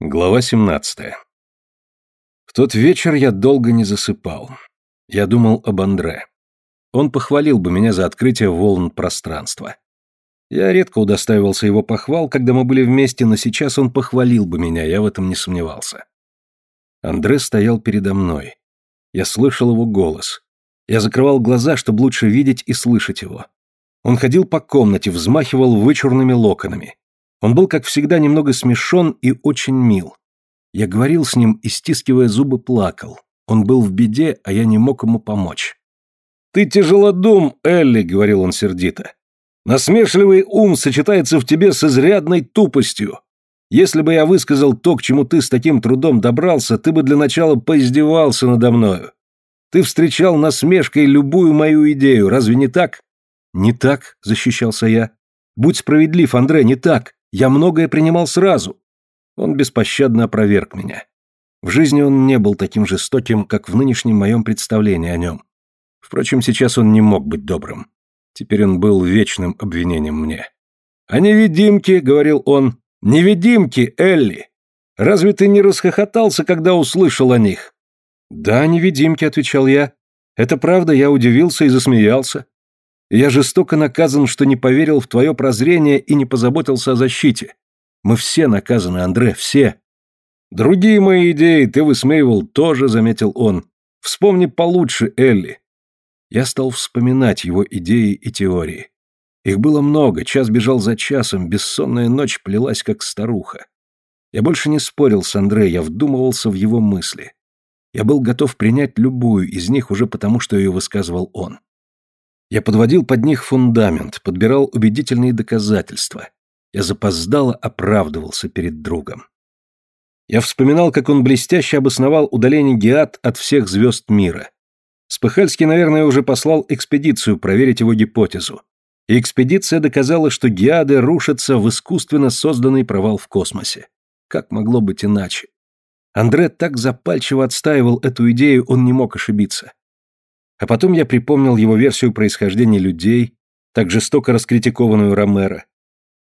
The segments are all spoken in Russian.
Глава 17. В тот вечер я долго не засыпал. Я думал об Андре. Он похвалил бы меня за открытие волн пространства. Я редко удостаивался его похвал, когда мы были вместе, но сейчас он похвалил бы меня, я в этом не сомневался. Андре стоял передо мной. Я слышал его голос. Я закрывал глаза, чтобы лучше видеть и слышать его. Он ходил по комнате, взмахивал вычурными локонами. Он был, как всегда, немного смешон и очень мил. Я говорил с ним и, стискивая зубы, плакал. Он был в беде, а я не мог ему помочь. «Ты тяжелодум, Элли», — говорил он сердито. «Насмешливый ум сочетается в тебе с изрядной тупостью. Если бы я высказал то, к чему ты с таким трудом добрался, ты бы для начала поиздевался надо мною. Ты встречал насмешкой любую мою идею, разве не так?» «Не так», — защищался я. «Будь справедлив, Андре, не так. Я многое принимал сразу. Он беспощадно опроверг меня. В жизни он не был таким жестоким, как в нынешнем моем представлении о нем. Впрочем, сейчас он не мог быть добрым. Теперь он был вечным обвинением мне. «А невидимки», — говорил он, — «невидимки, Элли! Разве ты не расхохотался, когда услышал о них?» «Да, невидимки», — отвечал я. «Это правда, я удивился и засмеялся. Я жестоко наказан, что не поверил в твое прозрение и не позаботился о защите. Мы все наказаны, Андре, все. Другие мои идеи ты высмеивал тоже, заметил он. Вспомни получше, Элли. Я стал вспоминать его идеи и теории. Их было много, час бежал за часом, бессонная ночь плелась, как старуха. Я больше не спорил с Андре, я вдумывался в его мысли. Я был готов принять любую из них уже потому, что ее высказывал он. Я подводил под них фундамент, подбирал убедительные доказательства. Я запоздало оправдывался перед другом. Я вспоминал, как он блестяще обосновал удаление Геат от всех звезд мира. Спыхальский, наверное, уже послал экспедицию проверить его гипотезу. И экспедиция доказала, что Геады рушатся в искусственно созданный провал в космосе. Как могло быть иначе? Андре так запальчиво отстаивал эту идею, он не мог ошибиться. А потом я припомнил его версию происхождения людей, так жестоко раскритикованную Ромеро.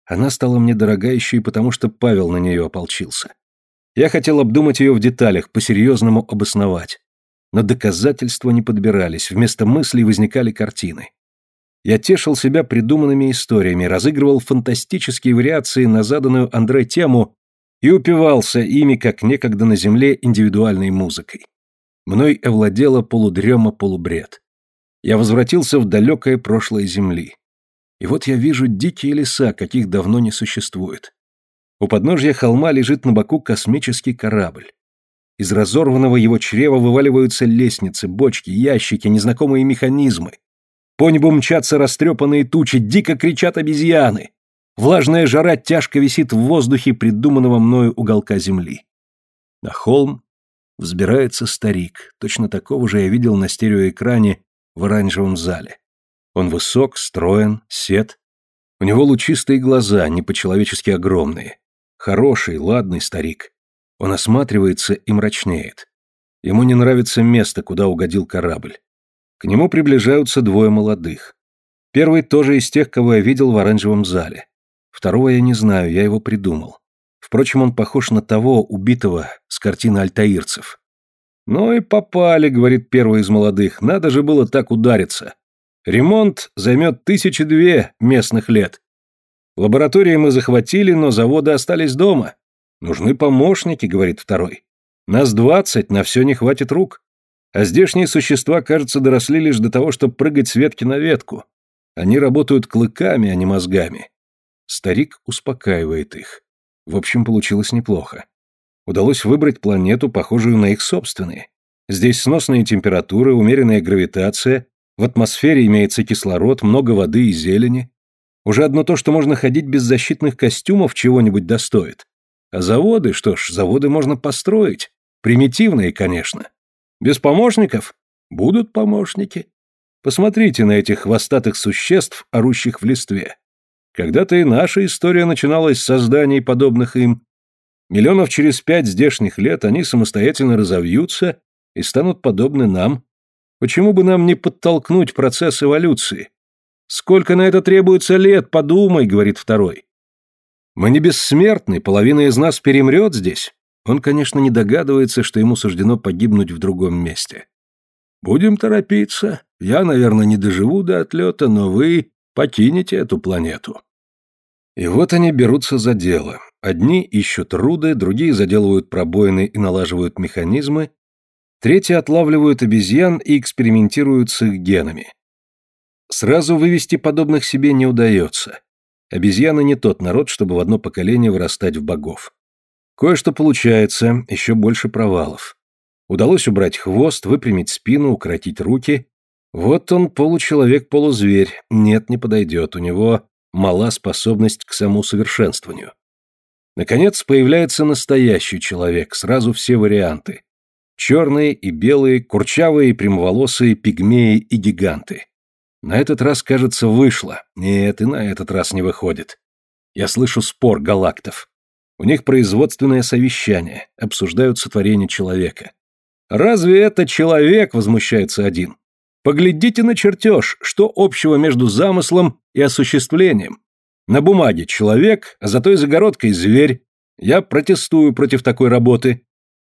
Она стала мне дорога еще и потому, что Павел на нее ополчился. Я хотел обдумать ее в деталях, по-серьезному обосновать. Но доказательства не подбирались, вместо мыслей возникали картины. Я тешил себя придуманными историями, разыгрывал фантастические вариации на заданную Андре тему и упивался ими, как некогда на земле, индивидуальной музыкой. Мной овладела полудрема-полубред. Я возвратился в далекое прошлое Земли. И вот я вижу дикие леса, каких давно не существует. У подножья холма лежит на боку космический корабль. Из разорванного его чрева вываливаются лестницы, бочки, ящики, незнакомые механизмы. По небу мчатся растрепанные тучи, дико кричат обезьяны. Влажная жара тяжко висит в воздухе придуманного мною уголка земли. На холм Взбирается старик, точно такого же я видел на стереоэкране в оранжевом зале. Он высок, строен, сед. У него лучистые глаза, не по-человечески огромные. Хороший, ладный старик. Он осматривается и мрачнеет. Ему не нравится место, куда угодил корабль. К нему приближаются двое молодых. Первый тоже из тех, кого я видел в оранжевом зале. Второго я не знаю, я его придумал. Впрочем, он похож на того, убитого с картины альтаирцев. «Ну и попали», — говорит первый из молодых, — «надо же было так удариться. Ремонт займет тысячи две местных лет. Лаборатории мы захватили, но заводы остались дома. Нужны помощники», — говорит второй. «Нас двадцать, на все не хватит рук. А здешние существа, кажется, доросли лишь до того, чтобы прыгать с ветки на ветку. Они работают клыками, а не мозгами». Старик успокаивает их. В общем, получилось неплохо. Удалось выбрать планету, похожую на их собственные. Здесь сносные температуры, умеренная гравитация, в атмосфере имеется кислород, много воды и зелени. Уже одно то, что можно ходить без защитных костюмов, чего-нибудь достоит. А заводы, что ж, заводы можно построить. Примитивные, конечно. Без помощников? Будут помощники. Посмотрите на этих хвостатых существ, орущих в листве. Когда-то и наша история начиналась с созданий подобных им. Миллионов через пять здешних лет они самостоятельно разовьются и станут подобны нам. Почему бы нам не подтолкнуть процесс эволюции? Сколько на это требуется лет, подумай, говорит второй. Мы не бессмертны, половина из нас перемрет здесь. Он, конечно, не догадывается, что ему суждено погибнуть в другом месте. «Будем торопиться. Я, наверное, не доживу до отлета, но вы покинете эту планету». И вот они берутся за дело. Одни ищут руды, другие заделывают пробоины и налаживают механизмы, третьи отлавливают обезьян и экспериментируют с их генами. Сразу вывести подобных себе не удается. Обезьяны не тот народ, чтобы в одно поколение вырастать в богов. Кое-что получается, еще больше провалов. Удалось убрать хвост, выпрямить спину, укоротить руки. Вот он получеловек-полузверь. Нет, не подойдет, у него мала способность к самоусовершенствованию. Наконец появляется настоящий человек, сразу все варианты. Черные и белые, курчавые и прямоволосые, пигмеи и гиганты. На этот раз, кажется, вышло. Нет, и на этот раз не выходит. Я слышу спор галактов. У них производственное совещание, обсуждают сотворение человека. «Разве это человек?» – возмущается один. «Поглядите на чертеж, что общего между замыслом и осуществлением. На бумаге человек, а за той загородкой зверь. Я протестую против такой работы».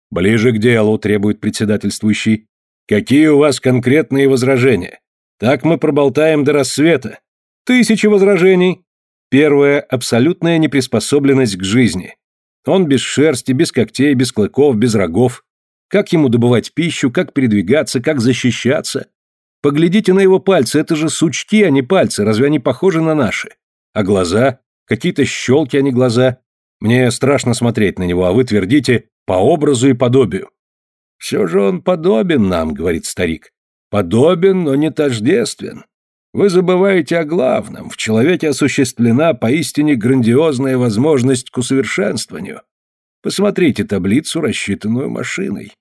«Ближе к делу», – требует председательствующий. «Какие у вас конкретные возражения? Так мы проболтаем до рассвета. Тысячи возражений. Первое – абсолютная неприспособленность к жизни. Он без шерсти, без когтей, без клыков, без рогов. Как ему добывать пищу, как передвигаться, как защищаться? Поглядите на его пальцы, это же сучки, а не пальцы, разве они похожи на наши? А глаза? Какие-то щелки, а не глаза. Мне страшно смотреть на него, а вы твердите «по образу и подобию». «Все же он подобен нам», — говорит старик. Подобен, но не тождествен. Вы забываете о главном. В человеке осуществлена поистине грандиозная возможность к усовершенствованию. Посмотрите таблицу, рассчитанную машиной.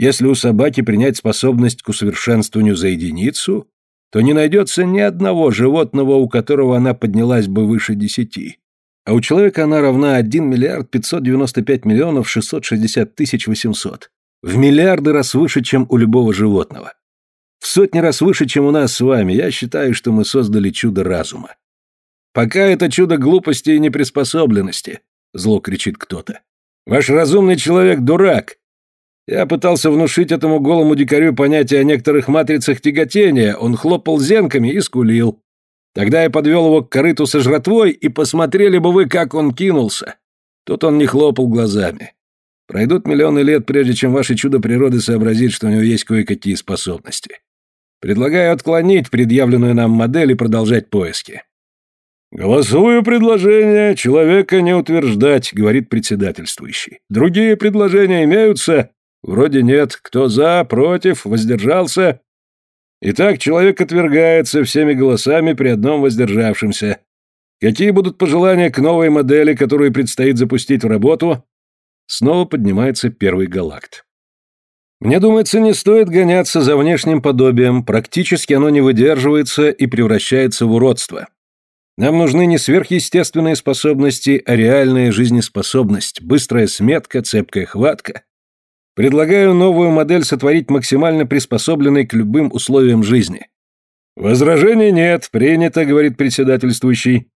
Если у собаки принять способность к усовершенствованию за единицу, то не найдется ни одного животного, у которого она поднялась бы выше десяти. А у человека она равна 1 миллиард 595 миллионов 660 тысяч 800. В миллиарды раз выше, чем у любого животного. В сотни раз выше, чем у нас с вами. Я считаю, что мы создали чудо разума. Пока это чудо глупости и неприспособленности, зло кричит кто-то. Ваш разумный человек дурак. Я пытался внушить этому голому дикарю понятие о некоторых матрицах тяготения, он хлопал зенками и скулил. Тогда я подвел его к корыту со жратвой, и посмотрели бы вы, как он кинулся. Тут он не хлопал глазами. Пройдут миллионы лет, прежде чем ваше чудо природы сообразит, что у него есть кое-какие способности. Предлагаю отклонить предъявленную нам модель и продолжать поиски. «Голосую предложение человека не утверждать», — говорит председательствующий. «Другие предложения имеются? Вроде нет. Кто за, против, воздержался?» Итак, человек отвергается всеми голосами при одном воздержавшемся. Какие будут пожелания к новой модели, которую предстоит запустить в работу? Снова поднимается первый галакт. Мне думается, не стоит гоняться за внешним подобием, практически оно не выдерживается и превращается в уродство. Нам нужны не сверхъестественные способности, а реальная жизнеспособность, быстрая сметка, цепкая хватка. Предлагаю новую модель сотворить максимально приспособленной к любым условиям жизни. Возражений нет, принято, говорит председательствующий.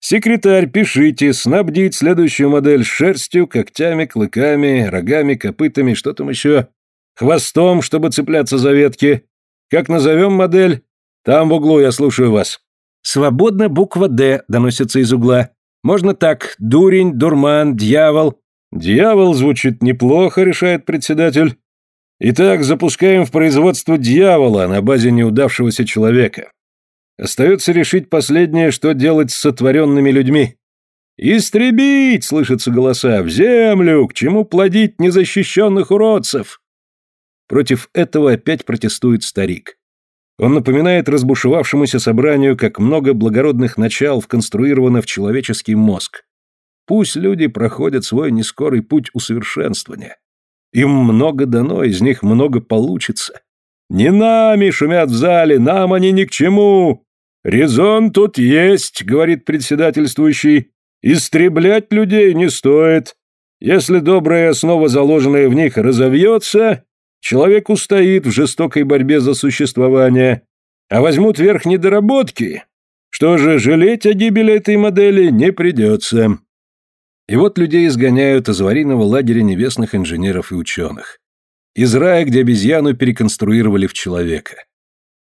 Секретарь, пишите, снабдить следующую модель шерстью, когтями, клыками, рогами, копытами, что там еще. Хвостом, чтобы цепляться за ветки. Как назовем модель? Там в углу я слушаю вас. Свободно буква «Д» доносится из угла. Можно так. Дурень, дурман, дьявол. Дьявол звучит неплохо, решает председатель. Итак, запускаем в производство дьявола на базе неудавшегося человека. Остается решить последнее, что делать с сотворенными людьми. «Истребить!» — слышатся голоса. «В землю! К чему плодить незащищенных уродцев?» Против этого опять протестует старик. Он напоминает разбушевавшемуся собранию, как много благородных начал вконструировано в человеческий мозг. Пусть люди проходят свой нескорый путь усовершенствования. Им много дано, из них много получится. Не нами шумят в зале, нам они ни к чему. Резон тут есть, говорит председательствующий. Истреблять людей не стоит. Если добрая основа, заложенная в них, разовьется, Человек устоит в жестокой борьбе за существование, а возьмут верх недоработки. Что же, жалеть о гибели этой модели не придется. И вот людей изгоняют из аварийного лагеря небесных инженеров и ученых. Из рая, где обезьяну переконструировали в человека.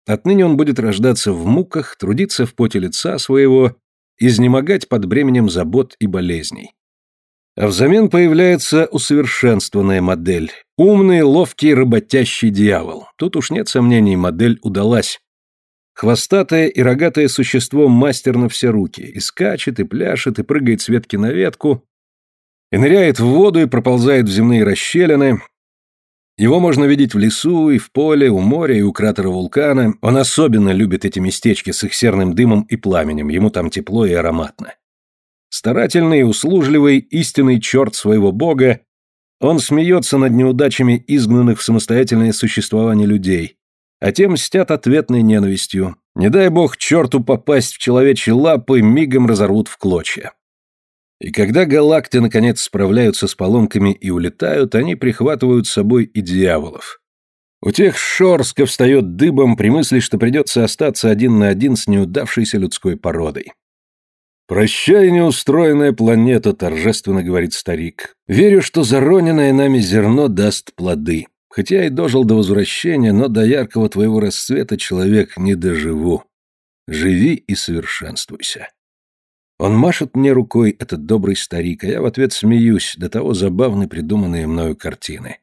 Отныне он будет рождаться в муках, трудиться в поте лица своего, изнемогать под бременем забот и болезней. А взамен появляется усовершенствованная модель. Умный, ловкий, работящий дьявол. Тут уж нет сомнений, модель удалась. Хвостатое и рогатое существо мастер на все руки. И скачет, и пляшет, и прыгает с ветки на ветку, и ныряет в воду, и проползает в земные расщелины. Его можно видеть в лесу, и в поле, у моря, и у кратера вулкана. Он особенно любит эти местечки с их серным дымом и пламенем, ему там тепло и ароматно. Старательный и услужливый, истинный черт своего бога, он смеется над неудачами изгнанных в самостоятельное существование людей, а тем мстят ответной ненавистью. Не дай бог черту попасть в человечьи лапы, мигом разорвут в клочья. И когда галакты наконец справляются с поломками и улетают, они прихватывают с собой и дьяволов. У тех шорстко встает дыбом при мысли, что придется остаться один на один с неудавшейся людской породой. «Прощай, неустроенная планета», — торжественно говорит старик. «Верю, что зароненное нами зерно даст плоды. Хотя и дожил до возвращения, но до яркого твоего расцвета человек не доживу. Живи и совершенствуйся». Он машет мне рукой, этот добрый старик, а я в ответ смеюсь, до того забавны придуманные мною картины.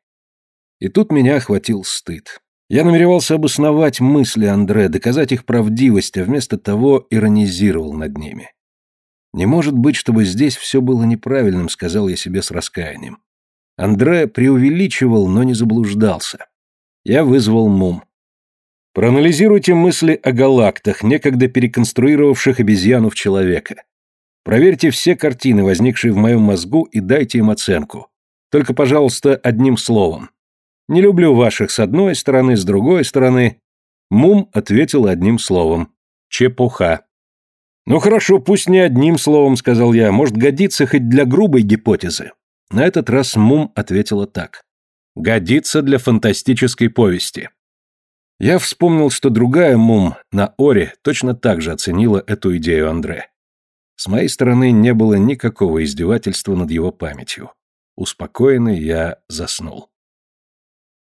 И тут меня охватил стыд. Я намеревался обосновать мысли Андре, доказать их правдивость, а вместо того иронизировал над ними. «Не может быть, чтобы здесь все было неправильным», — сказал я себе с раскаянием. Андре преувеличивал, но не заблуждался. Я вызвал Мум. Проанализируйте мысли о галактах, некогда переконструировавших обезьяну в человека. Проверьте все картины, возникшие в моем мозгу, и дайте им оценку. Только, пожалуйста, одним словом. Не люблю ваших с одной стороны, с другой стороны. Мум ответил одним словом. Чепуха. Ну хорошо, пусть не одним словом, сказал я, может годится хоть для грубой гипотезы. На этот раз Мум ответила так. Годится для фантастической повести. Я вспомнил, что другая Мум на Оре точно так же оценила эту идею Андре. С моей стороны не было никакого издевательства над его памятью. Успокоенный я заснул.